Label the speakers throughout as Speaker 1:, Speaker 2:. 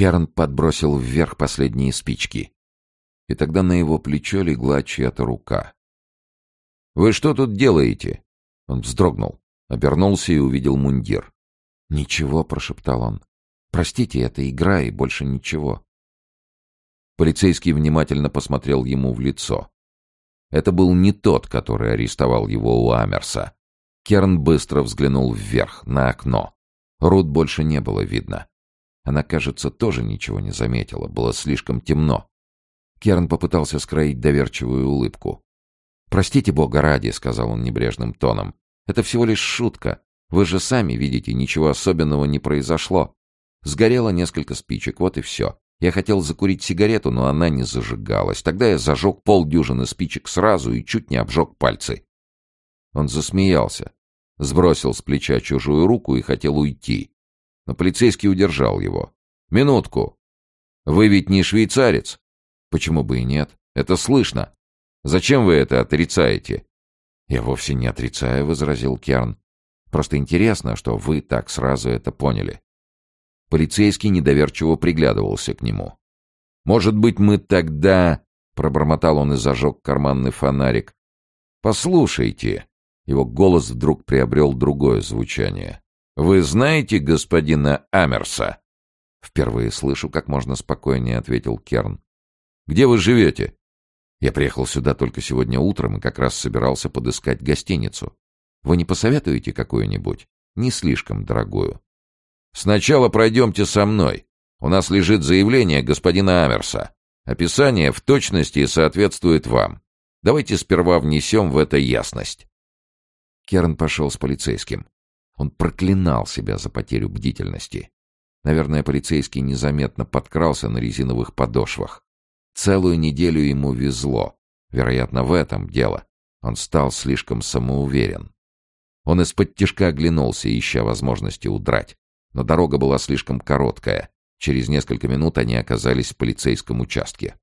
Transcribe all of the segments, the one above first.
Speaker 1: Керн подбросил вверх последние спички. И тогда на его плечо легла чья-то рука. «Вы что тут делаете?» Он вздрогнул, обернулся и увидел мундир. «Ничего», — прошептал он. «Простите, это игра и больше ничего». Полицейский внимательно посмотрел ему в лицо. Это был не тот, который арестовал его у Амерса. Керн быстро взглянул вверх, на окно. Рут больше не было видно. Она, кажется, тоже ничего не заметила, было слишком темно. Керн попытался скроить доверчивую улыбку. «Простите бога ради», — сказал он небрежным тоном. «Это всего лишь шутка. Вы же сами видите, ничего особенного не произошло. Сгорело несколько спичек, вот и все. Я хотел закурить сигарету, но она не зажигалась. Тогда я зажег полдюжины спичек сразу и чуть не обжег пальцы. Он засмеялся, сбросил с плеча чужую руку и хотел уйти. Но полицейский удержал его. «Минутку. Вы ведь не швейцарец?» «Почему бы и нет? Это слышно. Зачем вы это отрицаете?» «Я вовсе не отрицаю», — возразил Керн. «Просто интересно, что вы так сразу это поняли. Полицейский недоверчиво приглядывался к нему. «Может быть, мы тогда...» — пробормотал он и зажег карманный фонарик. «Послушайте». Его голос вдруг приобрел другое звучание. «Вы знаете господина Амерса?» «Впервые слышу, как можно спокойнее», — ответил Керн. «Где вы живете?» «Я приехал сюда только сегодня утром и как раз собирался подыскать гостиницу. Вы не посоветуете какую-нибудь? Не слишком дорогую?» Сначала пройдемте со мной. У нас лежит заявление господина Амерса. Описание в точности соответствует вам. Давайте сперва внесем в это ясность. Керн пошел с полицейским. Он проклинал себя за потерю бдительности. Наверное, полицейский незаметно подкрался на резиновых подошвах. Целую неделю ему везло. Вероятно, в этом дело. Он стал слишком самоуверен. Он из-под тишка оглянулся, ища возможности удрать но дорога была слишком короткая. Через несколько минут они оказались в полицейском участке.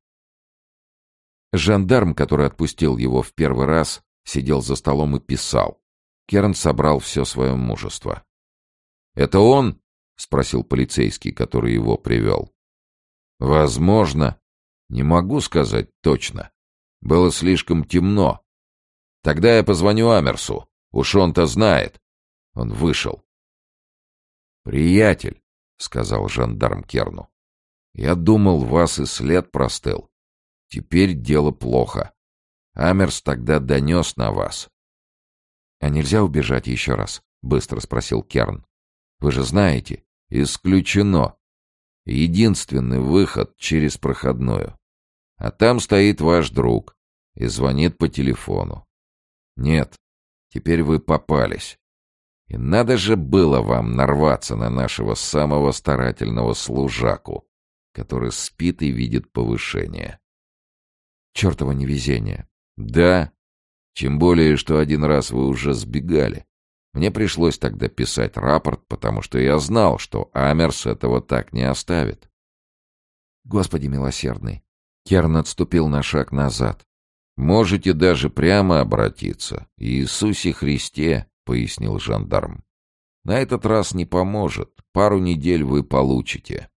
Speaker 1: Жандарм, который отпустил его в первый раз, сидел за столом и писал. Керн собрал все свое мужество. «Это он?» — спросил полицейский, который его привел. «Возможно. Не могу сказать точно. Было слишком темно. Тогда я позвоню Амерсу. Уж он-то знает». Он вышел. «Приятель», — сказал жандарм Керну, — «я думал, вас и след простыл. Теперь дело плохо. Амерс тогда донес на вас». «А нельзя убежать еще раз?» — быстро спросил Керн. «Вы же знаете, исключено. Единственный выход через проходную. А там стоит ваш друг и звонит по телефону. Нет, теперь вы попались. И надо же было вам нарваться на нашего самого старательного служаку, который спит и видит повышение. Чертово невезение. Да, чем более, что один раз вы уже сбегали. Мне пришлось тогда писать рапорт, потому что я знал, что Амерс этого так не оставит. Господи милосердный. Керн отступил на шаг назад. Можете даже прямо обратиться. Иисусе Христе, пояснил жандарм. На этот раз не поможет. Пару недель вы получите.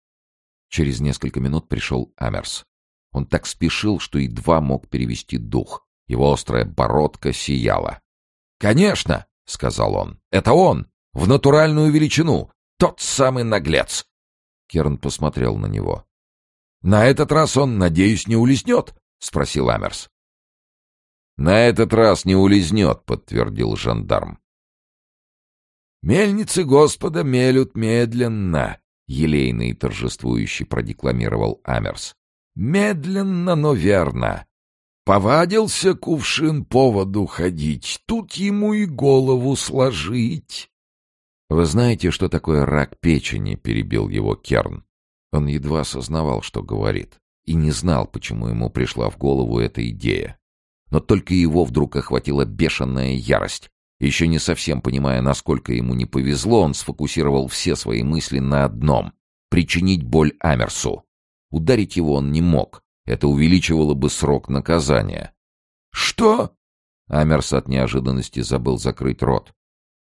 Speaker 1: Через несколько минут пришел Амерс. Он так спешил, что едва мог перевести дух. Его острая бородка сияла. «Конечно!» — сказал он. «Это он! В натуральную величину! Тот самый наглец!» Керн посмотрел на него. «На этот раз он, надеюсь, не улизнет?» — спросил Амерс. «На этот раз не улизнет», — подтвердил жандарм. «Мельницы Господа мелют медленно», — елейно и торжествующе продекламировал Амерс. «Медленно, но верно. Повадился кувшин по воду ходить, тут ему и голову сложить». «Вы знаете, что такое рак печени?» — перебил его Керн. Он едва осознавал, что говорит, и не знал, почему ему пришла в голову эта идея. Но только его вдруг охватила бешеная ярость. Еще не совсем понимая, насколько ему не повезло, он сфокусировал все свои мысли на одном — причинить боль Амерсу. Ударить его он не мог, это увеличивало бы срок наказания. «Что?» Амерс от неожиданности забыл закрыть рот.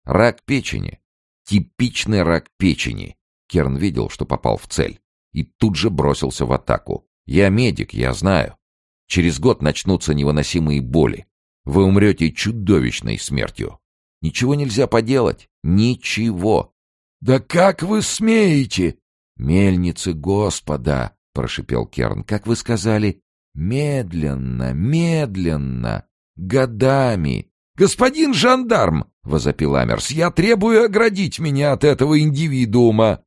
Speaker 1: «Рак печени. Типичный рак печени». Керн видел, что попал в цель. и тут же бросился в атаку. «Я медик, я знаю. Через год начнутся невыносимые боли. Вы умрете чудовищной смертью. Ничего нельзя поделать. Ничего.
Speaker 2: «Да как вы смеете?»
Speaker 1: «Мельницы Господа!» — прошипел Керн. «Как вы сказали, медленно, медленно, годами!»
Speaker 2: «Господин жандарм!» — возопил Амерс. «Я требую оградить меня от этого индивидуума!»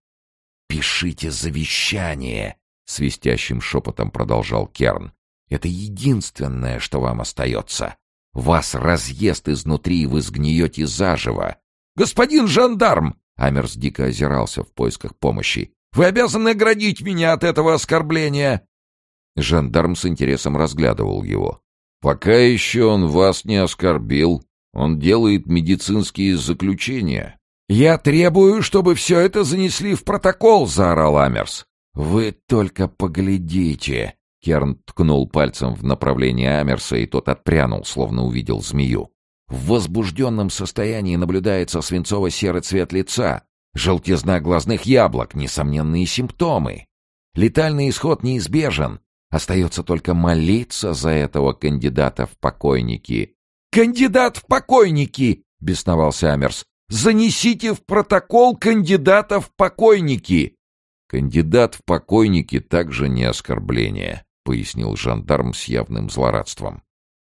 Speaker 1: «Пишите завещание!» — свистящим шепотом продолжал Керн. «Это единственное, что вам остается. Вас разъест изнутри, и вы сгниете заживо!»
Speaker 2: «Господин жандарм!»
Speaker 1: — Амерс дико озирался в поисках помощи.
Speaker 2: «Вы обязаны оградить меня от этого оскорбления!»
Speaker 1: Жандарм с интересом разглядывал его. «Пока еще он вас не оскорбил. Он делает медицинские заключения».
Speaker 2: «Я требую, чтобы все это занесли в протокол!» — заорал Амерс.
Speaker 1: «Вы только поглядите!» Керн ткнул пальцем в направлении Амерса, и тот отпрянул, словно увидел змею. В возбужденном состоянии наблюдается свинцово-серый цвет лица, желтизна глазных яблок, несомненные симптомы. Летальный исход неизбежен, Остается только молиться за этого кандидата в покойники.
Speaker 2: «Кандидат в покойники!» — бесновался Амерс. «Занесите в протокол кандидата в покойники!»
Speaker 1: «Кандидат в покойники также не оскорбление», — пояснил жандарм с явным злорадством.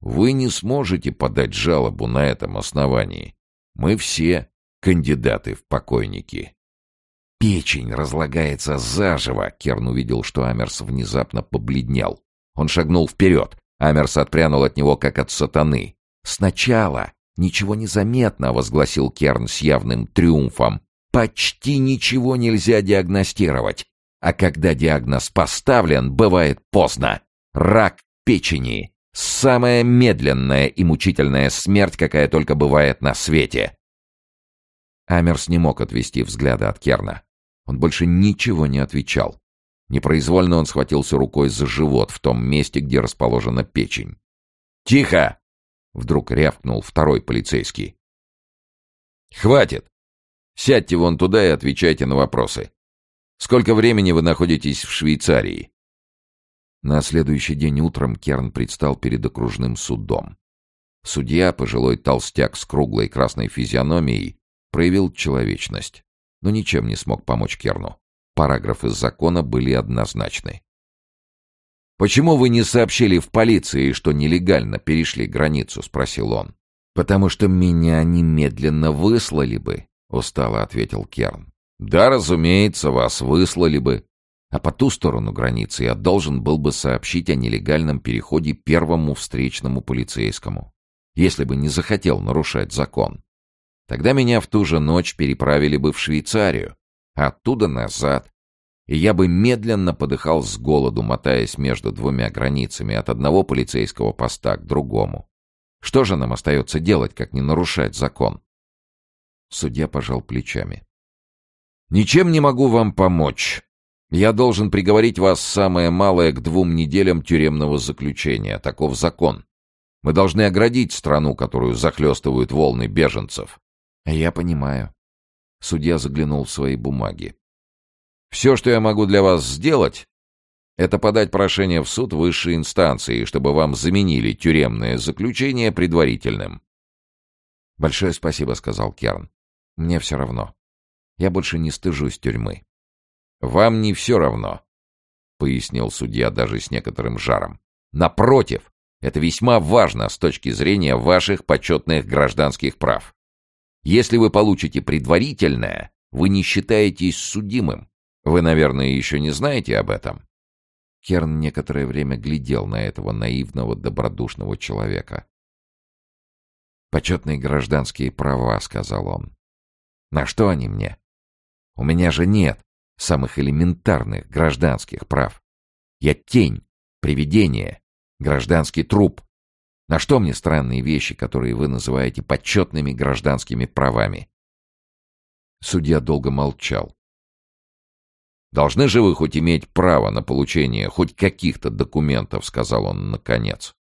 Speaker 1: «Вы не сможете подать жалобу на этом основании. Мы все кандидаты в покойники». Печень разлагается заживо. Керн увидел, что Амерс внезапно побледнел. Он шагнул вперед. Амерс отпрянул от него, как от сатаны. «Сначала ничего не заметно», — возгласил Керн с явным триумфом. «Почти ничего нельзя диагностировать. А когда диагноз поставлен, бывает поздно. Рак печени. Самая медленная и мучительная смерть, какая только бывает на свете». Амерс не мог отвести взгляда от Керна. Он больше ничего не отвечал. Непроизвольно он схватился рукой за живот в том месте, где расположена печень. «Тихо!» — вдруг рявкнул второй полицейский. «Хватит! Сядьте вон туда и отвечайте на вопросы. Сколько времени вы находитесь в Швейцарии?» На следующий день утром Керн предстал перед окружным судом. Судья, пожилой толстяк с круглой красной физиономией, проявил человечность но ничем не смог помочь Керну. Параграфы закона были однозначны. «Почему вы не сообщили в полиции, что нелегально перешли границу?» — спросил он. «Потому что меня немедленно выслали бы», — устало ответил Керн. «Да, разумеется, вас выслали бы. А по ту сторону границы я должен был бы сообщить о нелегальном переходе первому встречному полицейскому, если бы не захотел нарушать закон. Тогда меня в ту же ночь переправили бы в Швейцарию, а оттуда назад. И я бы медленно подыхал с голоду, мотаясь между двумя границами от одного полицейского поста к другому. Что же нам остается делать, как не нарушать закон? Судья пожал плечами. «Ничем не могу вам помочь. Я должен приговорить вас самое малое к двум неделям тюремного заключения. Таков закон. Мы должны оградить страну, которую захлестывают волны беженцев. «Я понимаю». Судья заглянул в свои бумаги. «Все, что я могу для вас сделать, это подать прошение в суд высшей инстанции, чтобы вам заменили тюремное заключение предварительным». «Большое спасибо», — сказал Керн. «Мне все равно. Я больше не стыжусь тюрьмы». «Вам не все равно», — пояснил судья даже с некоторым жаром. «Напротив, это весьма важно с точки зрения ваших почетных гражданских прав. Если вы получите предварительное, вы не считаетесь судимым. Вы, наверное, еще не знаете об этом?» Керн некоторое время глядел на этого наивного, добродушного человека. «Почетные гражданские права», — сказал он. «На что они мне? У меня же нет самых элементарных гражданских прав. Я тень, привидение, гражданский труп. На что мне странные вещи, которые вы называете почетными гражданскими правами?» Судья долго молчал. «Должны же вы хоть иметь право на получение хоть каких-то документов», — сказал он наконец.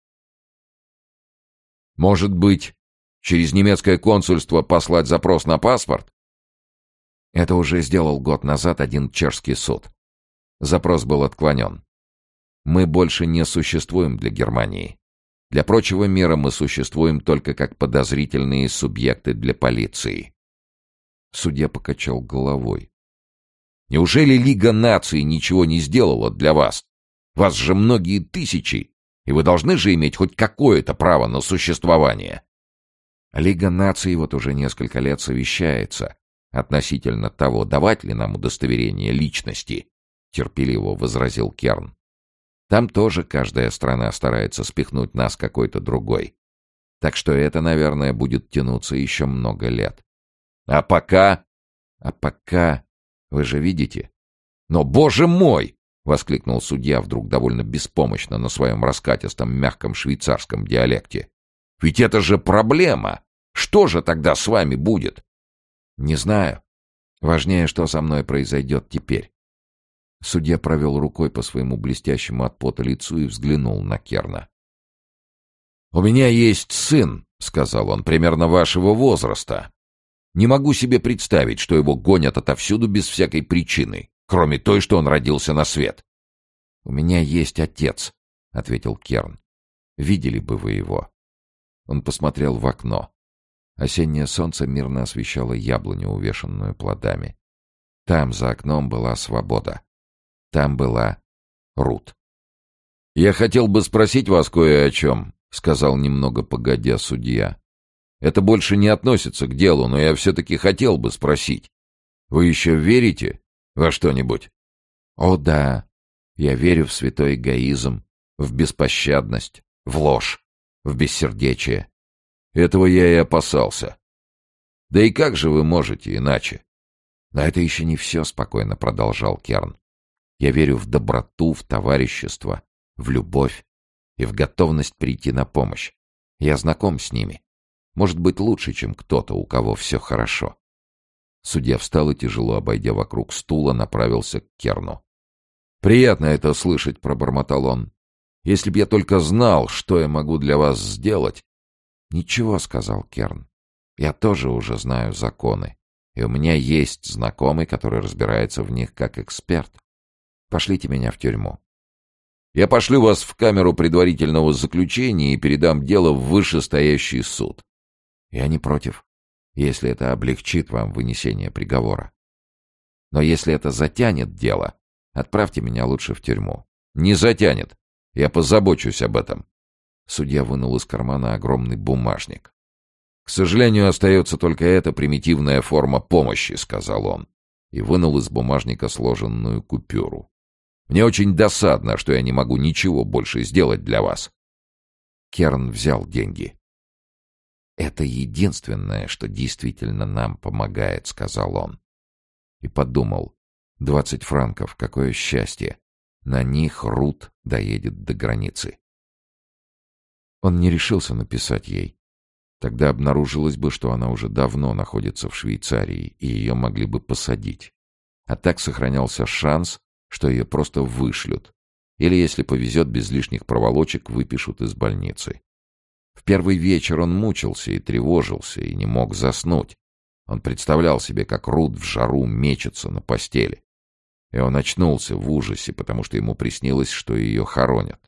Speaker 1: «Может быть, через немецкое консульство послать запрос на паспорт?» Это уже сделал год назад один чешский суд. Запрос был отклонен. Мы больше не существуем для Германии. Для прочего мира мы существуем только как подозрительные субъекты для полиции. Судья покачал головой. Неужели Лига наций ничего не сделала для вас? Вас же многие тысячи, и вы должны же иметь хоть какое-то право на существование. Лига наций вот уже несколько лет совещается относительно того, давать ли нам удостоверение личности, терпеливо возразил Керн. Там тоже каждая страна старается спихнуть нас какой-то другой. Так что это, наверное, будет тянуться еще много лет. А пока... А пока... Вы же видите? Но, боже мой! — воскликнул судья вдруг довольно беспомощно на своем раскатистом мягком швейцарском диалекте. «Ведь это же проблема! Что же тогда с вами будет?» «Не знаю. Важнее, что со мной произойдет теперь. Судья провел рукой по своему блестящему от пота лицу и взглянул на Керна. «У меня есть сын», — сказал он, — «примерно вашего возраста. Не могу себе представить, что его гонят отовсюду без всякой причины, кроме той, что он родился на свет». «У меня есть отец», — ответил Керн. «Видели бы вы его». Он посмотрел в окно. Осеннее солнце мирно освещало яблоню, увешанную плодами. Там, за окном, была свобода. Там была Рут. «Я хотел бы спросить вас кое о чем», — сказал немного погодя судья. «Это больше не относится к делу, но я все-таки хотел бы спросить. Вы еще верите во что-нибудь?» «О, да. Я верю в святой эгоизм, в беспощадность, в ложь, в бессердечие. Этого я и опасался. Да и как же вы можете иначе?» «Но это еще не все», — спокойно продолжал Керн. Я верю в доброту, в товарищество, в любовь и в готовность прийти на помощь. Я знаком с ними. Может быть, лучше, чем кто-то, у кого все хорошо. Судья встал и, тяжело обойдя вокруг стула, направился к Керну. «Приятно это слышать», — пробормотал он. «Если б я только знал, что я могу для вас сделать...» «Ничего», — сказал Керн. «Я тоже уже знаю законы, и у меня есть знакомый, который разбирается в них как эксперт. Пошлите меня в тюрьму. Я пошлю вас в камеру предварительного заключения и передам дело в вышестоящий суд. Я не против, если это облегчит вам вынесение приговора. Но если это затянет дело, отправьте меня лучше в тюрьму. Не затянет. Я позабочусь об этом. Судья вынул из кармана огромный бумажник. «К сожалению, остается только эта примитивная форма помощи», — сказал он, и вынул из бумажника сложенную купюру. Мне очень досадно, что я не могу ничего больше сделать для вас. Керн взял деньги. «Это единственное, что действительно нам помогает», — сказал он. И подумал, двадцать франков, какое счастье. На них Рут доедет до границы. Он не решился написать ей. Тогда обнаружилось бы, что она уже давно находится в Швейцарии, и ее могли бы посадить. А так сохранялся шанс, что ее просто вышлют. Или, если повезет, без лишних проволочек выпишут из больницы. В первый вечер он мучился и тревожился, и не мог заснуть. Он представлял себе, как Рут в жару мечется на постели. И он очнулся в ужасе, потому что ему приснилось, что ее хоронят.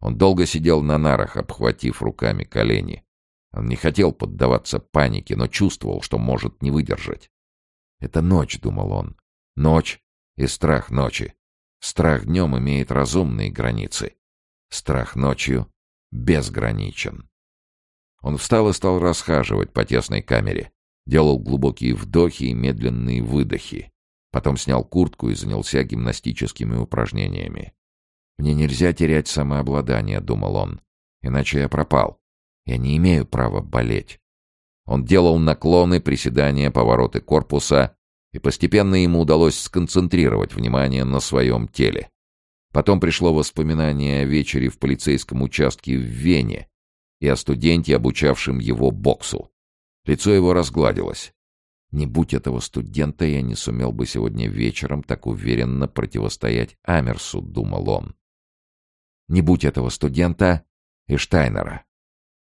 Speaker 1: Он долго сидел на нарах, обхватив руками колени. Он не хотел поддаваться панике, но чувствовал, что может не выдержать. «Это ночь», — думал он. «Ночь, и страх ночи. Страх днем имеет разумные границы. Страх ночью безграничен. Он встал и стал расхаживать по тесной камере. Делал глубокие вдохи и медленные выдохи. Потом снял куртку и занялся гимнастическими упражнениями. «Мне нельзя терять самообладание», — думал он. «Иначе я пропал. Я не имею права болеть». Он делал наклоны, приседания, повороты корпуса, и постепенно ему удалось сконцентрировать внимание на своем теле. Потом пришло воспоминание о вечере в полицейском участке в Вене и о студенте, обучавшем его боксу. Лицо его разгладилось. Не будь этого студента, я не сумел бы сегодня вечером так уверенно противостоять Амерсу, думал он. Не будь этого студента и Штайнера.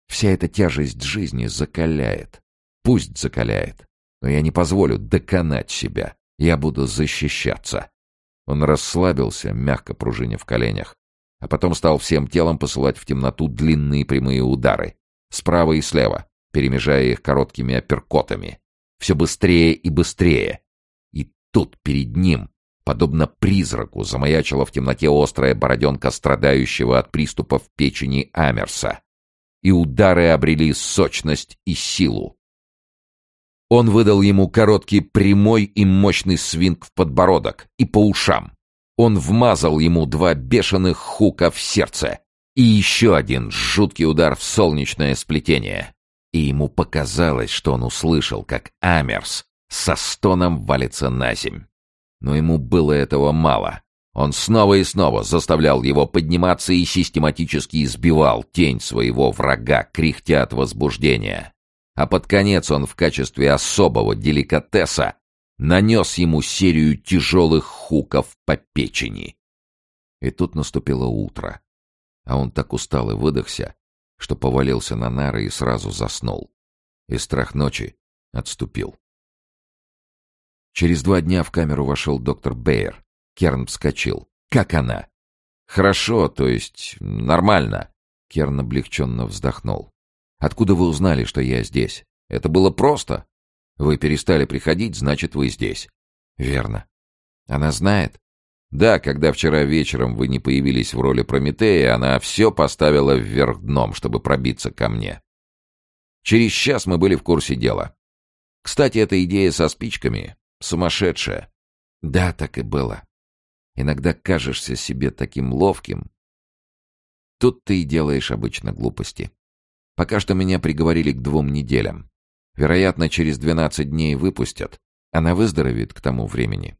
Speaker 1: Вся эта тяжесть жизни закаляет. Пусть закаляет но я не позволю доконать себя. Я буду защищаться. Он расслабился, мягко пружиня в коленях, а потом стал всем телом посылать в темноту длинные прямые удары, справа и слева, перемежая их короткими апперкотами. Все быстрее и быстрее. И тут перед ним, подобно призраку, замаячила в темноте острая бороденка страдающего от приступов печени Амерса. И удары обрели сочность и силу. Он выдал ему короткий прямой и мощный свинг в подбородок и по ушам. Он вмазал ему два бешеных хука в сердце и еще один жуткий удар в солнечное сплетение. И ему показалось, что он услышал, как Амерс со стоном валится на земь. Но ему было этого мало. Он снова и снова заставлял его подниматься и систематически избивал тень своего врага, кряхтя от возбуждения а под конец он в качестве особого деликатеса нанес ему серию тяжелых хуков по печени. И тут наступило утро, а он так устал и выдохся, что повалился на нары и сразу заснул. И страх ночи отступил. Через два дня в камеру вошел доктор Бейер. Керн вскочил. «Как она?» «Хорошо, то есть нормально». Керн облегченно вздохнул. Откуда вы узнали, что я здесь? Это было просто. Вы перестали приходить, значит, вы здесь. Верно. Она знает? Да, когда вчера вечером вы не появились в роли Прометея, она все поставила вверх дном, чтобы пробиться ко мне. Через час мы были в курсе дела. Кстати, эта идея со спичками сумасшедшая. Да, так и было. Иногда кажешься себе таким ловким. Тут ты и делаешь обычно глупости. Пока что меня приговорили к двум неделям. Вероятно, через 12 дней выпустят. Она выздоровеет к тому времени.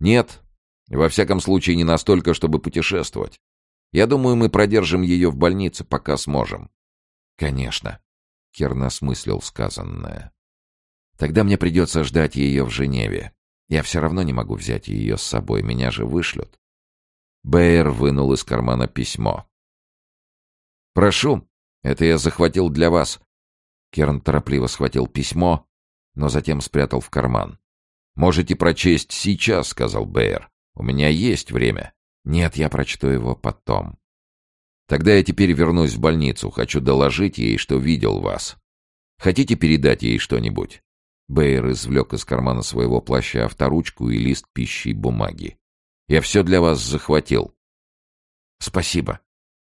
Speaker 1: Нет, во всяком случае не настолько, чтобы путешествовать. Я думаю, мы продержим ее в больнице, пока сможем. Конечно. Керн осмыслил сказанное. Тогда мне придется ждать ее в Женеве. Я все равно не могу взять ее с собой, меня же вышлют. Бэйр вынул из кармана письмо. «Прошу, это я захватил для вас». Керн торопливо схватил письмо, но затем спрятал в карман. «Можете прочесть сейчас», — сказал Бэйр. «У меня есть время». «Нет, я прочту его потом». «Тогда я теперь вернусь в больницу. Хочу доложить ей, что видел вас. Хотите передать ей что-нибудь?» Бэйр извлек из кармана своего плаща авторучку и лист пищи и бумаги. «Я все для вас захватил». «Спасибо.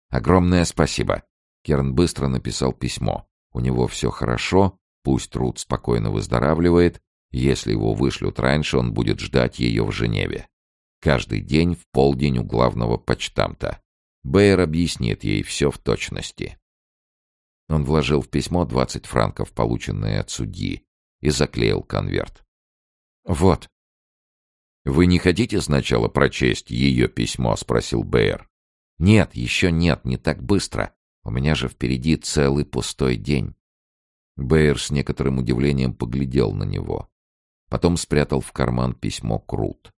Speaker 1: Огромное спасибо. Керн быстро написал письмо. У него все хорошо, пусть Рут спокойно выздоравливает. Если его вышлют раньше, он будет ждать ее в Женеве. Каждый день в полдень у главного почтамта. Бэйр объяснит ей все в точности. Он вложил в письмо 20 франков, полученные от судьи, и заклеил конверт. «Вот». «Вы не хотите сначала прочесть ее письмо?» — спросил Бэйр. «Нет, еще нет, не так быстро. У меня же впереди целый пустой день. Бэйр с некоторым удивлением поглядел на него. Потом спрятал в карман письмо Крут.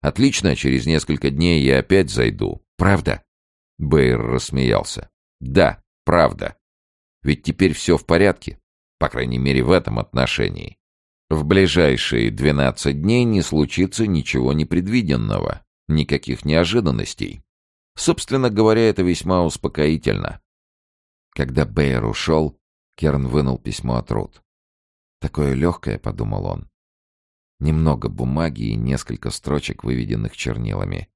Speaker 1: «Отлично, через несколько дней я опять зайду. Правда?» Бэйр рассмеялся. «Да, правда. Ведь теперь все в порядке, по крайней мере в этом отношении. В ближайшие двенадцать дней не случится ничего непредвиденного, никаких неожиданностей. Собственно говоря, это весьма успокоительно. Когда Бэйр ушел, Керн вынул письмо от Рут. «Такое легкое», — подумал он. Немного бумаги и несколько строчек, выведенных чернилами.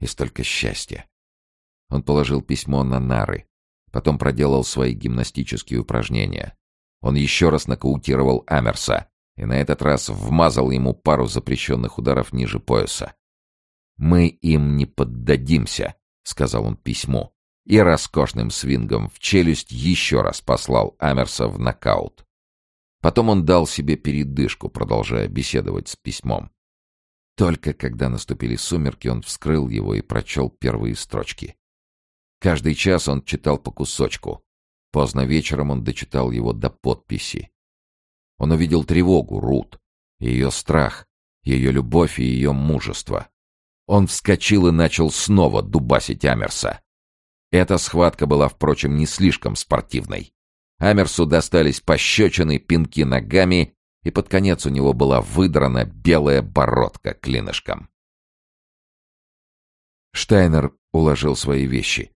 Speaker 1: И столько счастья. Он положил письмо на нары. Потом проделал свои гимнастические упражнения. Он еще раз нокаутировал Амерса и на этот раз вмазал ему пару запрещенных ударов ниже пояса. «Мы им не поддадимся», — сказал он письмо, и роскошным свингом в челюсть еще раз послал Амерса в нокаут. Потом он дал себе передышку, продолжая беседовать с письмом. Только когда наступили сумерки, он вскрыл его и прочел первые строчки. Каждый час он читал по кусочку. Поздно вечером он дочитал его до подписи. Он увидел тревогу Рут, ее страх, ее любовь и ее мужество. Он вскочил и начал снова дубасить Амерса. Эта схватка была, впрочем, не слишком спортивной. Амерсу достались пощечины, пинки ногами, и под конец у него была выдрана белая бородка клинышком. Штайнер уложил свои вещи.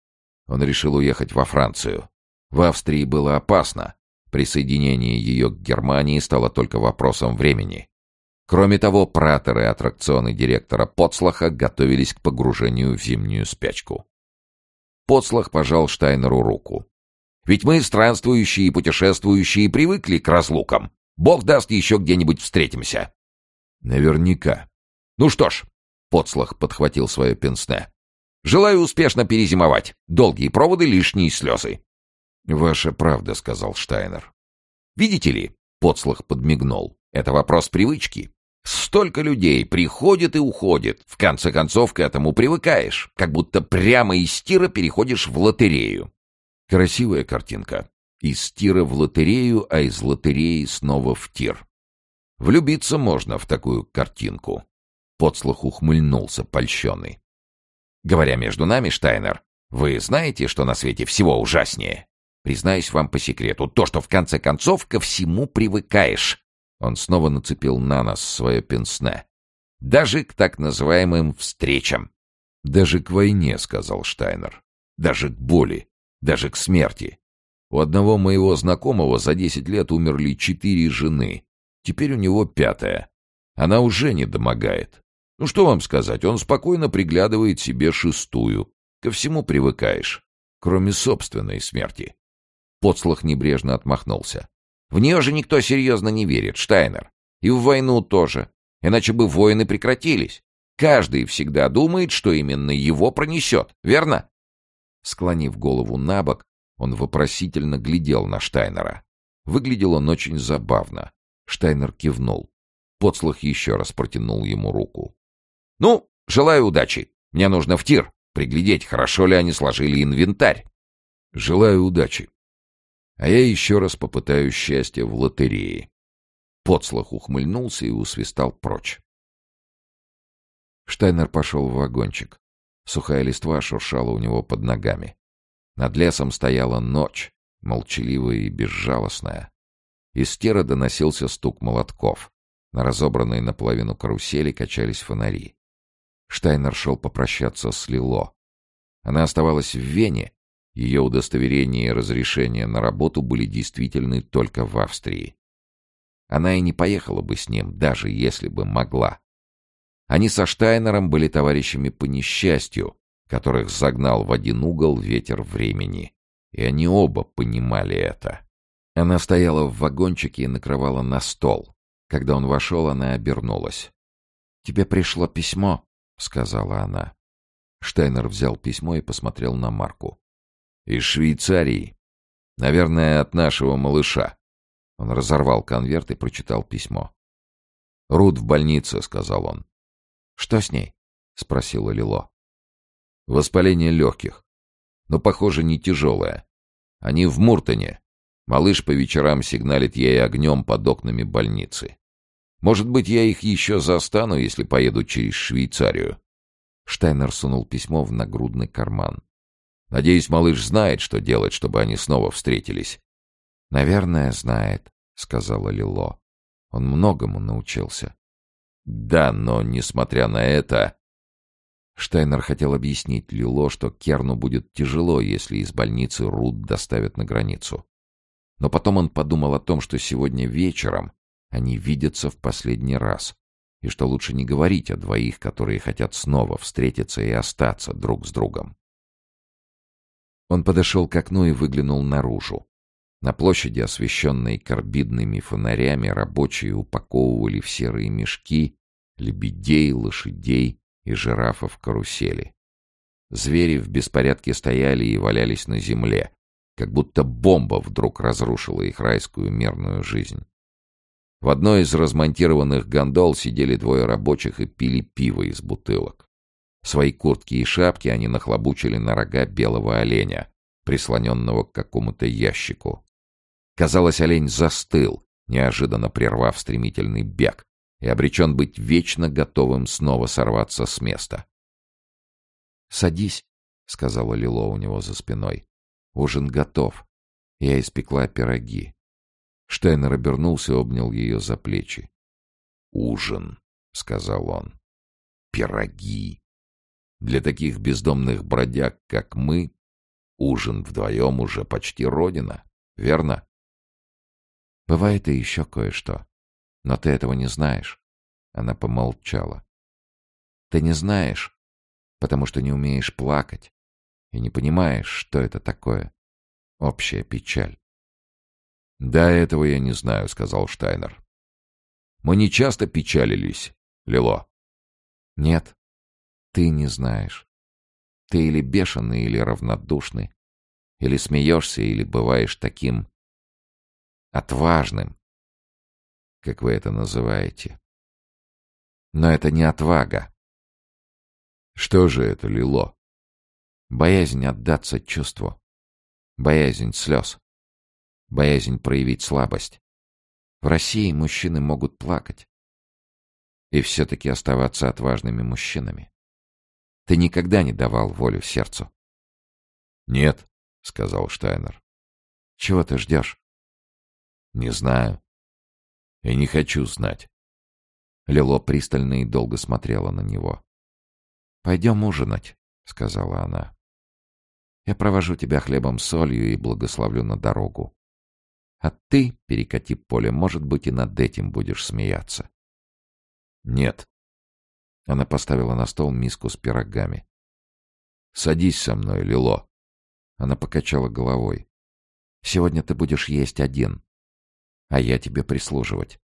Speaker 1: Он решил уехать во Францию. В Австрии было опасно. Присоединение ее к Германии стало только вопросом времени. Кроме того, праторы и аттракционы директора Поцлаха готовились к погружению в зимнюю спячку. Поцлах пожал Штайнеру руку. «Ведь мы, странствующие и путешествующие, привыкли к разлукам. Бог даст, еще где-нибудь встретимся».
Speaker 2: «Наверняка».
Speaker 1: «Ну что ж», — Поцлах подхватил свое пенсне. «Желаю успешно перезимовать. Долгие проводы, лишние слезы».
Speaker 2: «Ваша правда», — сказал Штайнер.
Speaker 1: «Видите ли», — Поцлах подмигнул, — «это вопрос привычки. Столько людей приходит и уходит. В конце концов, к этому привыкаешь. Как будто прямо из тира переходишь в лотерею. Красивая картинка. Из тира в лотерею, а из лотереи снова в тир. Влюбиться можно в такую картинку. Подслух ухмыльнулся, польщенный. Говоря между нами, Штайнер, вы знаете, что на свете всего ужаснее? Признаюсь вам по секрету, то, что в конце концов ко всему привыкаешь. Он снова нацепил на нас свое пенсне. Даже к так называемым встречам.
Speaker 2: «Даже к войне», — сказал Штайнер. «Даже к боли. Даже к смерти. У одного моего знакомого за десять лет умерли четыре жены. Теперь у него пятая. Она уже не домогает. Ну что вам сказать, он спокойно приглядывает себе шестую. Ко всему привыкаешь, кроме собственной смерти».
Speaker 1: Подслах небрежно отмахнулся. В нее же никто серьезно не верит, Штайнер. И в войну тоже. Иначе бы войны прекратились. Каждый всегда думает, что именно его пронесет, верно? Склонив голову на бок, он вопросительно глядел на Штайнера. Выглядел он очень забавно. Штайнер кивнул. Подслах еще раз протянул ему руку. «Ну, желаю удачи. Мне нужно в тир. Приглядеть, хорошо ли они сложили инвентарь».
Speaker 2: «Желаю удачи», а я еще раз попытаюсь счастье в лотерее.
Speaker 1: Подслах ухмыльнулся и усвистал прочь.
Speaker 2: Штайнер пошел в вагончик. Сухая листва шуршала у него под ногами. Над лесом стояла ночь, молчаливая и безжалостная. Из тера доносился стук молотков. На разобранной наполовину карусели качались фонари. Штайнер шел попрощаться с Лило. Она оставалась в Вене ее удостоверение и разрешение на работу были действительны только в Австрии. Она и не поехала бы с ним, даже если бы могла. Они со Штайнером были товарищами по несчастью, которых загнал в один угол ветер времени. И они оба понимали это. Она стояла в вагончике и накрывала на стол. Когда он вошел, она обернулась. «Тебе пришло письмо», — сказала она. Штайнер взял письмо и посмотрел на Марку. Из Швейцарии. Наверное, от нашего малыша. Он разорвал конверт и прочитал письмо. «Рут в больнице», — сказал он.
Speaker 1: «Что с ней?» — спросила Лило.
Speaker 2: «Воспаление легких. Но, похоже, не тяжелое. Они в Муртоне. Малыш по вечерам сигналит ей огнем под окнами больницы. Может быть, я их еще застану, если поеду через Швейцарию».
Speaker 1: Штайнер сунул письмо в нагрудный карман.
Speaker 2: Надеюсь, малыш знает, что делать, чтобы они снова встретились.
Speaker 1: — Наверное, знает, — сказала Лило. Он многому научился.
Speaker 2: — Да, но, несмотря на это...
Speaker 1: Штайнер хотел объяснить Лило, что Керну будет тяжело, если из больницы Рут доставят на границу. Но потом он подумал о том, что сегодня вечером они видятся в последний раз, и что лучше не говорить о двоих, которые хотят снова встретиться и остаться друг с другом. Он подошел к окну и выглянул наружу. На площади, освещенной карбидными фонарями, рабочие упаковывали в серые мешки лебедей, лошадей и жирафов карусели. Звери в беспорядке стояли и валялись на земле, как будто бомба вдруг разрушила их райскую мирную жизнь. В одной из размонтированных гондол сидели двое рабочих и пили пиво из бутылок. Свои куртки и шапки они нахлобучили на рога белого оленя, прислоненного к какому-то ящику. Казалось, олень застыл, неожиданно прервав стремительный бег, и обречен быть вечно готовым снова сорваться с места. «Садись», — сказала Лило у него за спиной. «Ужин готов. Я испекла пироги». Штайнер обернулся и обнял ее за плечи.
Speaker 2: «Ужин», — сказал он. «Пироги».
Speaker 1: Для таких бездомных бродяг, как мы, ужин вдвоем уже почти родина, верно?
Speaker 2: Бывает и еще кое-что. Но ты этого не знаешь. Она помолчала. Ты не знаешь, потому что не умеешь плакать и не понимаешь, что это такое. Общая печаль.
Speaker 1: «Да, этого я не знаю», — сказал Штайнер. «Мы не часто печалились, Лило».
Speaker 2: «Нет, ты не знаешь. Ты или бешеный, или равнодушный. Или смеешься, или бываешь таким отважным, как вы это называете. Но это не отвага.
Speaker 1: Что же это, Лило?
Speaker 2: Боязнь отдаться чувству. Боязнь слез. Боязнь проявить слабость. В России мужчины могут плакать. И все-таки оставаться отважными мужчинами. Ты никогда не давал волю сердцу.
Speaker 1: «Нет», — сказал Штайнер.
Speaker 2: «Чего ты ждешь?»
Speaker 1: «Не знаю. И не хочу знать».
Speaker 2: Лило пристально и долго смотрела на него. «Пойдем ужинать», — сказала она. «Я провожу тебя хлебом с солью и благословлю на дорогу. А ты, перекати поле, может быть, и над этим будешь смеяться».
Speaker 1: «Нет»,
Speaker 2: она поставила на стол миску с пирогами.
Speaker 1: «Садись со мной, Лило».
Speaker 2: Она покачала головой. «Сегодня ты будешь есть один, а я тебе прислуживать.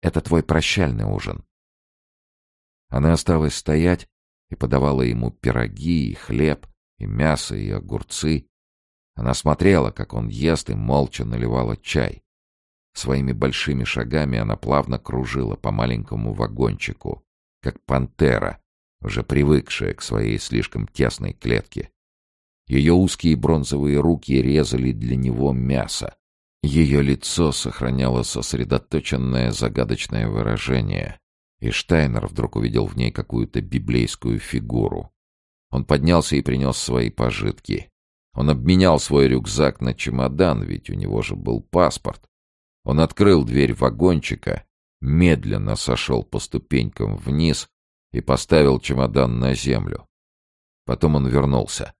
Speaker 2: Это твой прощальный ужин». Она осталась стоять и подавала ему пироги, и хлеб, и мясо, и огурцы. Она смотрела, как он ест, и молча наливала чай. Своими большими шагами она плавно кружила по маленькому вагончику, как пантера, уже привыкшая к своей слишком тесной клетке. Ее узкие бронзовые руки резали для него мясо. Ее лицо сохраняло сосредоточенное загадочное выражение, и Штайнер вдруг увидел в ней какую-то библейскую фигуру. Он поднялся и принес свои пожитки. Он обменял свой рюкзак на чемодан, ведь у него же был паспорт. Он открыл дверь вагончика медленно сошел по ступенькам вниз и поставил чемодан на землю. Потом он вернулся.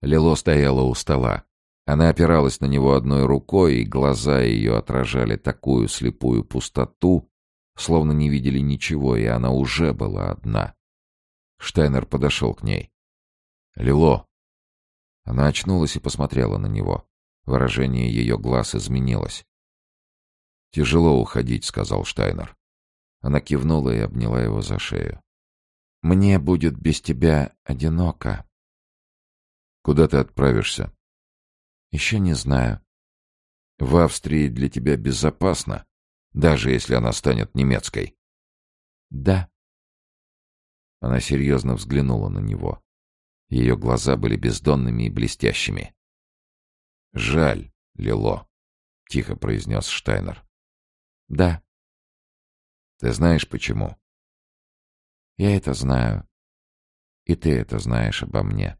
Speaker 2: Лило стояла у стола. Она опиралась на него одной рукой, и глаза ее отражали такую слепую пустоту, словно не видели ничего, и она уже была одна. Штайнер подошел к ней. «Лило!» Она очнулась и посмотрела на него. Выражение ее глаз изменилось. «Тяжело уходить», — сказал Штайнер. Она кивнула и обняла его за шею. «Мне будет без тебя одиноко». «Куда ты отправишься?» «Еще не знаю». «В Австрии для тебя безопасно, даже если она станет немецкой?» «Да». Она серьезно взглянула на него. Ее глаза были бездонными и блестящими. «Жаль, Лило», — тихо произнес Штайнер. Да. Ты знаешь почему? Я это знаю. И ты это знаешь обо мне.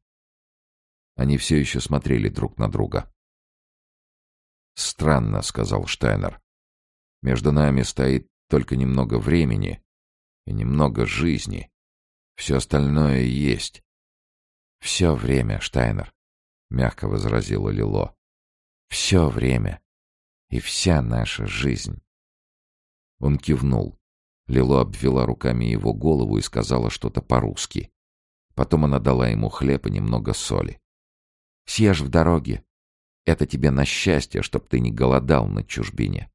Speaker 2: Они все еще смотрели друг на друга. «Странно», — сказал Штайнер. «Между нами стоит только немного времени и немного жизни. Все остальное есть». «Все время, Штайнер», — мягко возразила Лило. «Все время и вся наша жизнь». Он кивнул. Лило обвела руками его голову и сказала что-то по-русски. Потом она дала ему хлеб и немного соли. «Съешь в дороге. Это тебе на счастье, чтоб ты не голодал на чужбине.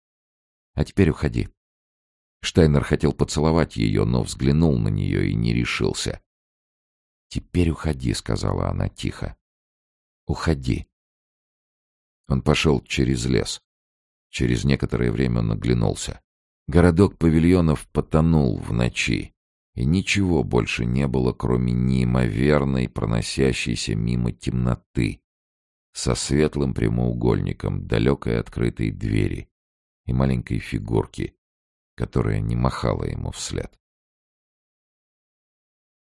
Speaker 2: А теперь уходи». Штайнер хотел поцеловать ее, но взглянул на нее и не решился. «Теперь уходи», — сказала она тихо. «Уходи». Он пошел через лес. Через некоторое время он оглянулся. Городок павильонов потонул в ночи, и ничего больше не было, кроме неимоверной проносящейся мимо темноты со светлым прямоугольником далекой открытой двери и маленькой фигурки, которая не махала ему вслед.